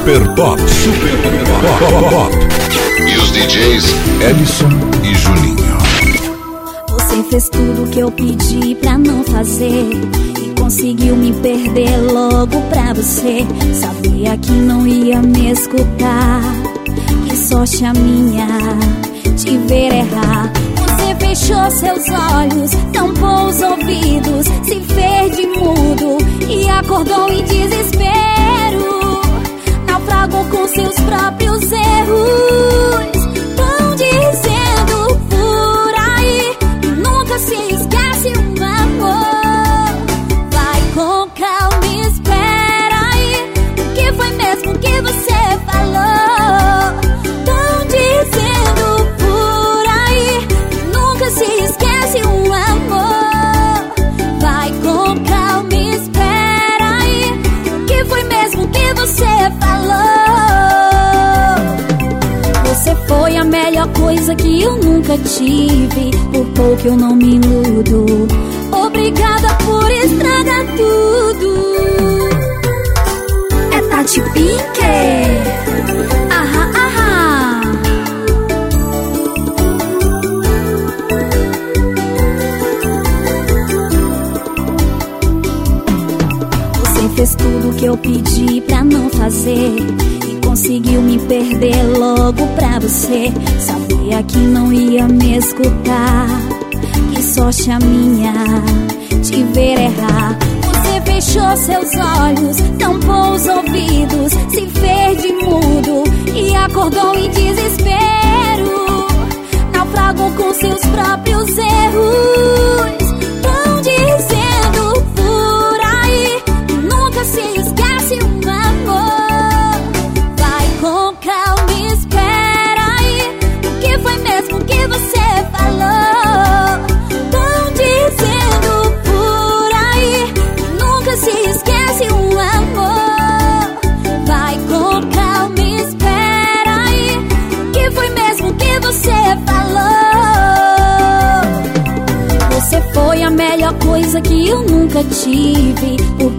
Super Pop. Super Pop. Pop. E os DJs Ellison e Juninho. Você fez tudo que eu pedi pra não fazer. E conseguiu me perder logo pra você. Sabia que não ia me escutar. Que sorte a minha te ver errar. Fechou seus olhos, tampou os ouvidos, se fez de mudo e acordou em desespero. Seus próprios erros. Vão dizendo por aí que nunca se esquece um amor. Vai com calma, melhor coisa que eu nunca tive. Por pouco eu não me iludo. Obrigada por estragar tudo. É Tati Pink. Aham, aham. Você fez tudo que eu pedi pra não fazer. Conseguiu me perder logo pra você. Sabia que não ia me escutar. Que sorte a minha te ver errar. Você fechou seus olhos, tampou os coisa que eu nunca tive. Por